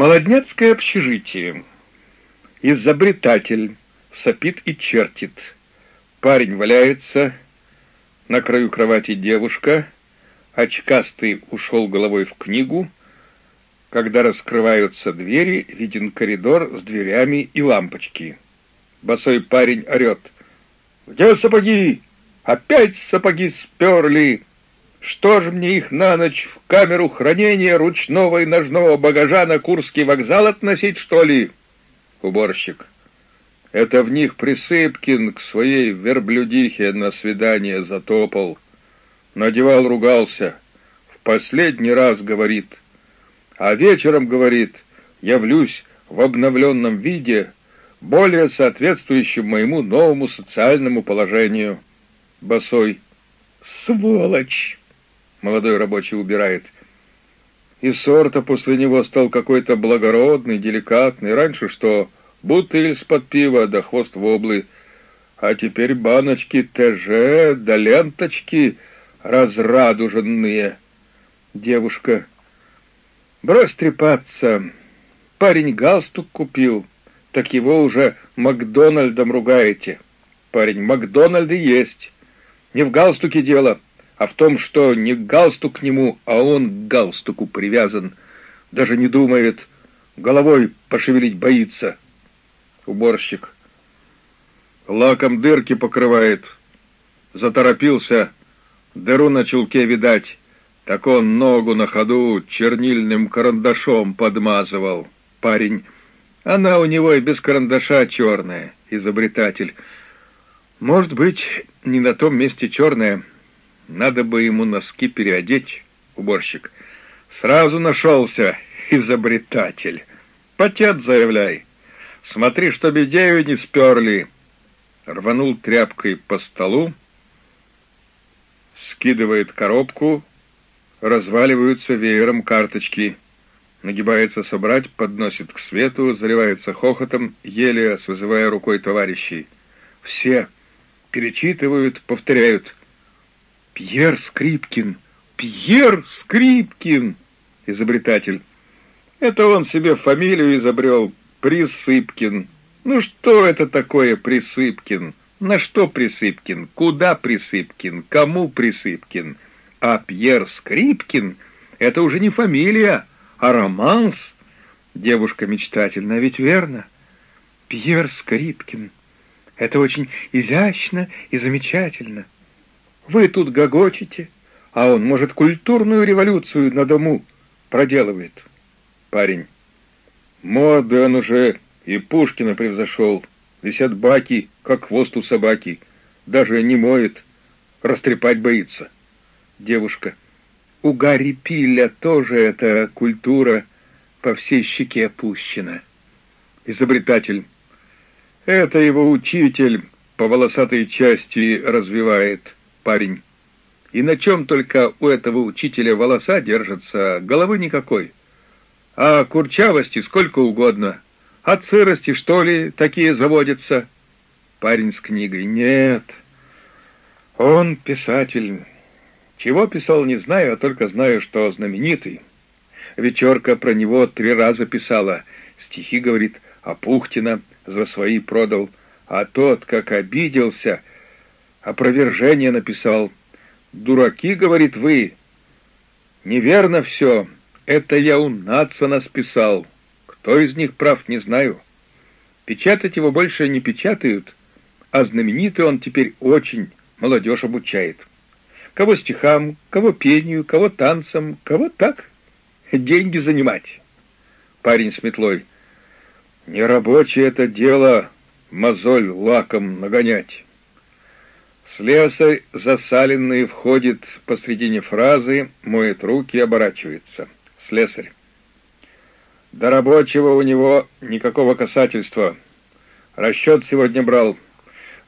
Молодняцкое общежитие. Изобретатель сопит и чертит. Парень валяется, на краю кровати девушка, очкастый ушел головой в книгу. Когда раскрываются двери, виден коридор с дверями и лампочки. Босой парень орет. «Где сапоги? Опять сапоги сперли!» Что ж мне их на ночь в камеру хранения ручного и ножного багажа на Курский вокзал относить, что ли? Уборщик. Это в них Присыпкин к своей верблюдихе на свидание затопал. Надевал, ругался. В последний раз говорит. А вечером говорит, явлюсь в обновленном виде, более соответствующем моему новому социальному положению. Босой. Сволочь! Молодой рабочий убирает. И сорта после него стал какой-то благородный, деликатный. Раньше что, бутыль с-под пива да хвост воблы. А теперь баночки ТЖ да ленточки разрадуженные. Девушка. Брось трепаться. Парень галстук купил. Так его уже Макдональдом ругаете. Парень, Макдональды есть. Не в галстуке дело а в том, что не галстук к нему, а он к галстуку привязан. Даже не думает, головой пошевелить боится. Уборщик. Лаком дырки покрывает. Заторопился, дыру на чулке видать. Так он ногу на ходу чернильным карандашом подмазывал. Парень. Она у него и без карандаша черная, изобретатель. Может быть, не на том месте черная, надо бы ему носки переодеть, уборщик. Сразу нашелся изобретатель. Потет заявляй. Смотри, чтоб идею не сперли. Рванул тряпкой по столу, скидывает коробку, разваливаются веером карточки. Нагибается собрать, подносит к свету, заливается хохотом, еле созывая рукой товарищей. Все перечитывают, повторяют — Пьер Скрипкин! Пьер Скрипкин! Изобретатель. Это он себе фамилию изобрел. Присыпкин. Ну что это такое Присыпкин? На что Присыпкин? Куда Присыпкин? Кому Присыпкин? А Пьер Скрипкин — это уже не фамилия, а романс. Девушка мечтательна, ведь верно? Пьер Скрипкин. Это очень изящно и замечательно. Вы тут гогочете, а он, может, культурную революцию на дому проделывает. Парень. Моды он уже и Пушкина превзошел. Висят баки, как хвост у собаки. Даже не моет, растрепать боится. Девушка. У Гарри Пилля тоже эта культура по всей щеке опущена. Изобретатель. Это его учитель по волосатой части развивает парень. И на чем только у этого учителя волоса держатся, головы никакой. А курчавости сколько угодно. От сырости, что ли, такие заводятся? Парень с книгой. Нет. Он писатель. Чего писал, не знаю, а только знаю, что знаменитый. Вечерка про него три раза писала. Стихи, говорит, а Пухтина за свои продал. А тот, как обиделся, опровержение написал. «Дураки, — говорит, — вы. Неверно все. Это я у Нацана списал. Кто из них прав, не знаю. Печатать его больше не печатают, а знаменитый он теперь очень, молодежь обучает. Кого стихам, кого пению, кого танцам, кого так. Деньги занимать. Парень с метлой. Нерабочее это дело мозоль лаком нагонять. Слесарь, засаленный, входит посредине фразы, моет руки и оборачивается. Слесарь. До рабочего у него никакого касательства. Расчет сегодня брал.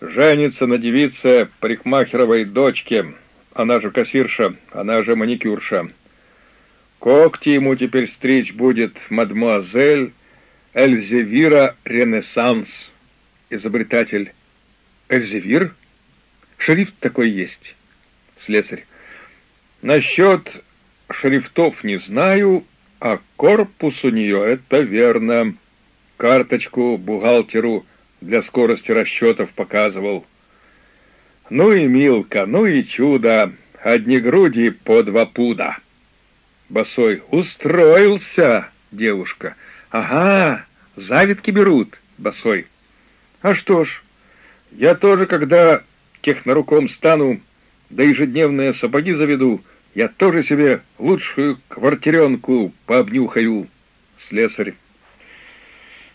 Женится на девице парикмахеровой дочке, она же кассирша, она же маникюрша. Когти ему теперь стричь будет мадмуазель Эльзевира Ренессанс, изобретатель. Эльзевир? Шрифт такой есть. Слесарь. Насчет шрифтов не знаю, А корпус у нее — это верно. Карточку бухгалтеру для скорости расчетов показывал. Ну и Милка, ну и чудо, одни груди по два пуда. Босой, устроился, девушка. Ага, завидки берут, босой. А что ж, я тоже, когда техноруком стану, да ежедневные сапоги заведу, я тоже себе лучшую квартиренку пообнюхаю, слесарь.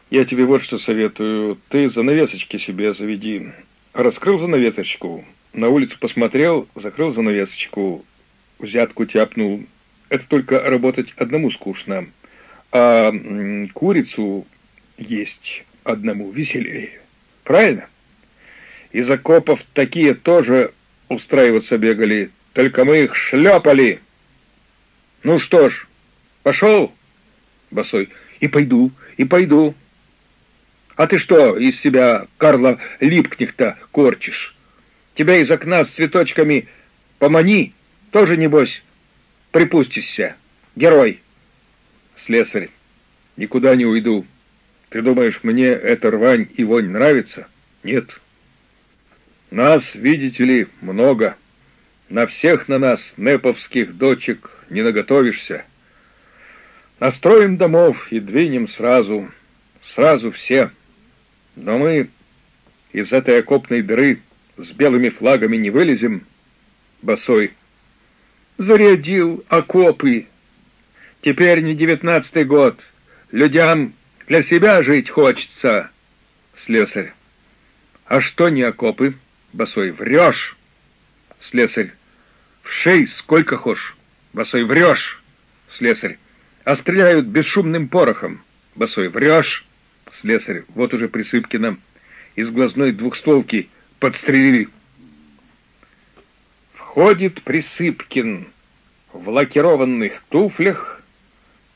Я тебе вот что советую. Ты занавесочки себе заведи. Раскрыл занавесочку, на улицу посмотрел, закрыл занавесочку, взятку тяпнул. Это только работать одному скучно, а курицу есть одному веселее. Правильно? Из окопов такие тоже устраиваться бегали, только мы их шлепали. Ну что ж, пошел, босой, и пойду, и пойду. А ты что из себя, Карла Липкнехта, корчишь? Тебя из окна с цветочками помани, тоже, небось, припустишься. Герой. Слесарь, никуда не уйду. Ты думаешь, мне эта рвань и вонь нравится? Нет. Нас, видите ли, много. На всех на нас, неповских дочек, не наготовишься. Настроим домов и двинем сразу, сразу все. Но мы из этой окопной дыры с белыми флагами не вылезем, босой. Зарядил окопы. Теперь не девятнадцатый год. Людям для себя жить хочется, слесарь. А что не окопы, босой, врешь, слесарь. В шей сколько хошь, босой, врешь, слесарь. А стреляют бесшумным порохом, босой, врешь, слесарь. Вот уже Присыпкина из глазной двухстволки подстрелили. Входит Присыпкин в лакированных туфлях,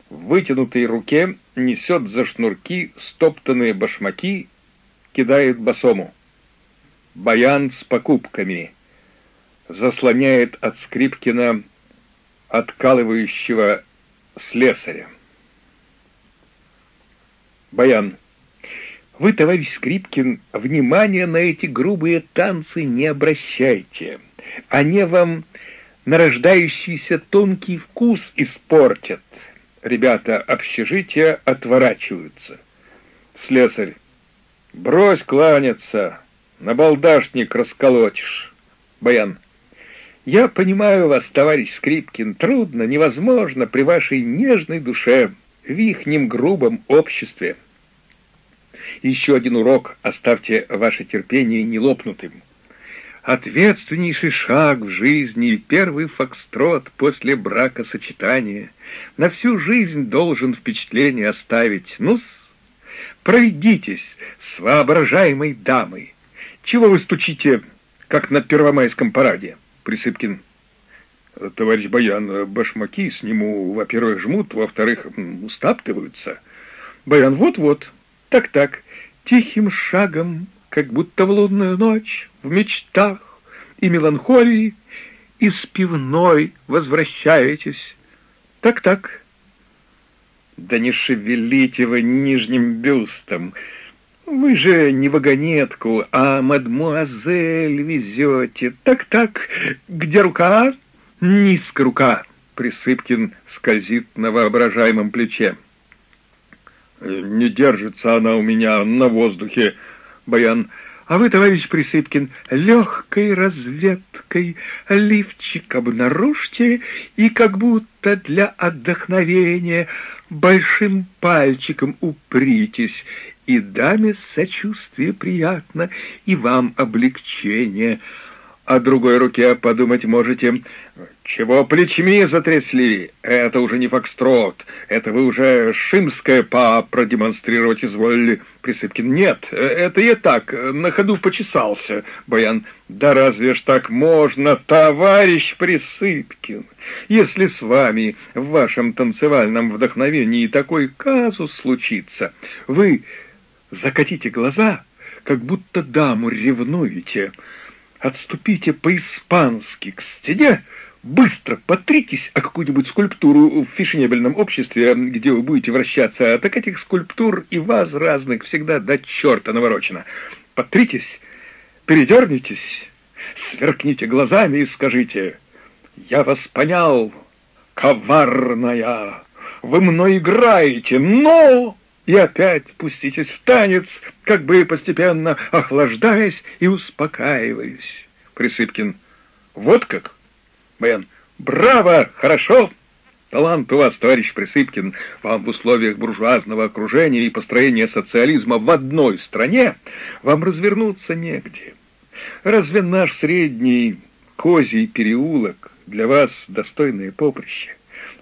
в вытянутой руке несет за шнурки стоптанные башмаки, кидает босому. Баян с покупками заслоняет от Скрипкина откалывающего слесаря. Баян. Вы, товарищ Скрипкин, внимания на эти грубые танцы не обращайте. Они вам нарождающийся тонкий вкус испортят. Ребята общежития отворачиваются. Слесарь. Брось кланяться, на балдашник расколотишь. Баян. Я понимаю вас, товарищ Скрипкин, трудно, невозможно при вашей нежной душе, в ихнем грубом обществе. Еще один урок, оставьте ваше терпение нелопнутым. Ответственнейший шаг в жизни, первый фокстрот после бракосочетания. На всю жизнь должен впечатление оставить. ну пройдитесь с воображаемой дамой. Чего вы стучите, как на первомайском параде, Присыпкин? Товарищ Баян, башмаки сниму, во-первых, жмут, во-вторых, стаптываются. Баян, вот-вот, так-так, тихим шагом как будто в лунную ночь, в мечтах и меланхолии, из пивной возвращаетесь. Так-так. Да не шевелите вы нижним бюстом. Вы же не вагонетку, а мадмуазель везете. Так-так, где рука? Низко рука. Присыпкин скользит на воображаемом плече. Не держится она у меня на воздухе, Баян. А вы, товарищ Присыпкин, легкой разведкой лифчик обнаружьте и как будто для отдохновения большим пальчиком упритесь, и даме сочувствие приятно, и вам облегчение — о другой руке подумать можете. Чего плечми затрясли? Это уже не фокстрот, это вы уже шимское па продемонстрировать изволили. Присыпкин, нет, это я так, на ходу почесался. Баян, да разве ж так можно, товарищ Присыпкин? Если с вами в вашем танцевальном вдохновении такой казус случится, вы закатите глаза, как будто даму ревнуете, Отступите по-испански к стене, быстро потритесь о какую-нибудь скульптуру в фешенебельном обществе, где вы будете вращаться, а так этих скульптур и вас разных всегда до черта наворочено. Потритесь, передернитесь, сверкните глазами и скажите, «Я вас понял, коварная, вы мной играете, но...» И опять пуститесь в танец, как бы постепенно охлаждаясь и успокаиваясь. Присыпкин. Вот как? Баян. Браво! Хорошо! Талант у вас, товарищ Присыпкин. Вам в условиях буржуазного окружения и построения социализма в одной стране вам развернуться негде. Разве наш средний козий переулок для вас достойное поприще?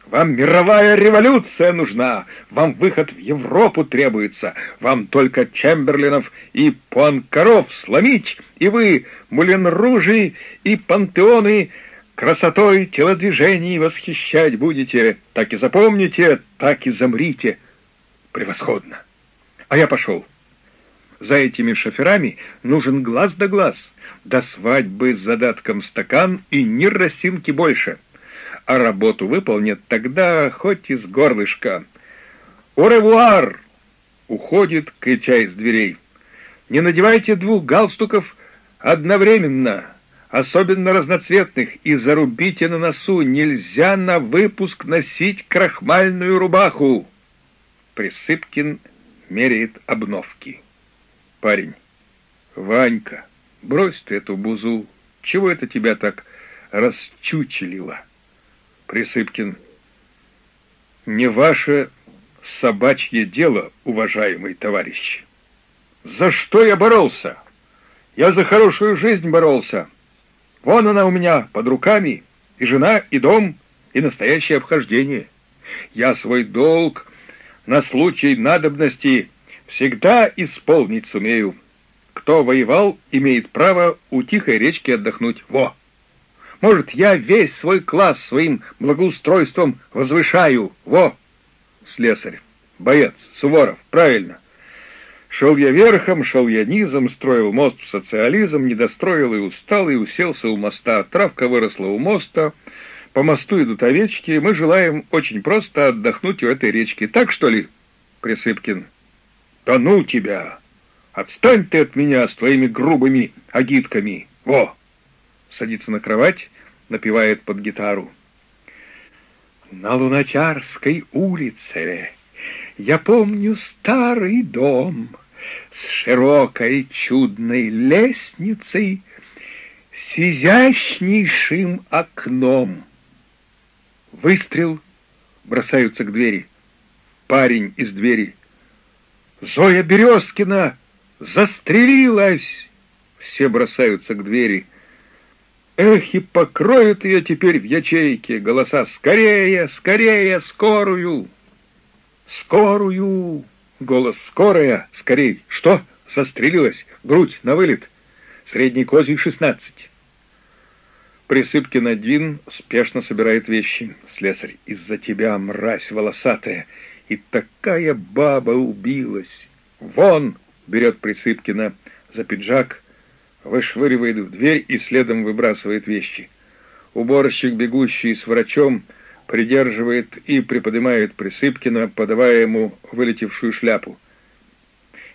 Вам мировая революция нужна, вам выход в Европу требуется, вам только Чемберлинов и Пуанкаров сломить, и вы, Мулен-Ружи и Пантеоны, красотой телодвижений восхищать будете. Так и запомните, так и замрите. Превосходно. А я пошел. За этими шоферами нужен глаз да глаз. До свадьбы с задатком стакан и ни росинки больше — а работу выполнит, тогда хоть из горлышка. «Оревуар!» — уходит, крича из дверей. «Не надевайте двух галстуков одновременно, особенно разноцветных, и зарубите на носу. Нельзя на выпуск носить крахмальную рубаху!» Присыпкин меряет обновки. Парень. «Ванька, брось ты эту бузу. Чего это тебя так расчучелило?» Присыпкин. Не ваше собачье дело, уважаемый товарищ. За что я боролся? Я за хорошую жизнь боролся. Вон она у меня под руками, и жена, и дом, и настоящее обхождение. Я свой долг на случай надобности всегда исполнить сумею. Кто воевал, имеет право у тихой речки отдохнуть. Во! Может, я весь свой класс своим благоустройством возвышаю. Во! Слесарь, боец, Суворов, правильно. Шел я верхом, шел я низом, строил мост в социализм, не достроил и устал, и уселся у моста. Травка выросла у моста, по мосту идут овечки, мы желаем очень просто отдохнуть у этой речки. Так, что ли, Присыпкин? Да ну тебя! Отстань ты от меня с твоими грубыми агитками! Во! садится на кровать, напевает под гитару. На Луначарской улице я помню старый дом с широкой чудной лестницей, с изящнейшим окном. Выстрел, бросаются к двери. Парень из двери. Зоя Березкина застрелилась! Все бросаются к двери. Эх, и покроют ее теперь в ячейке голоса «Скорее, скорее, скорую!» «Скорую!» Голос «Скорая! Скорей!» «Что?» Застрелилась. Грудь на вылет. Средний козий шестнадцать. Присыпкин один спешно собирает вещи. Слесарь, из-за тебя, мразь волосатая, и такая баба убилась. Вон! Берет Присыпкина за пиджак, вышвыривает в дверь и следом выбрасывает вещи. Уборщик, бегущий с врачом, придерживает и приподнимает Присыпкина, подавая ему вылетевшую шляпу.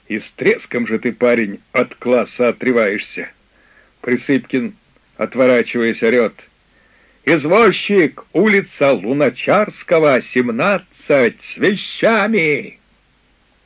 «И с треском же ты, парень, от класса отрываешься!» Присыпкин, отворачиваясь, орет. «Извозчик, улица Луначарского, семнадцать, с вещами!»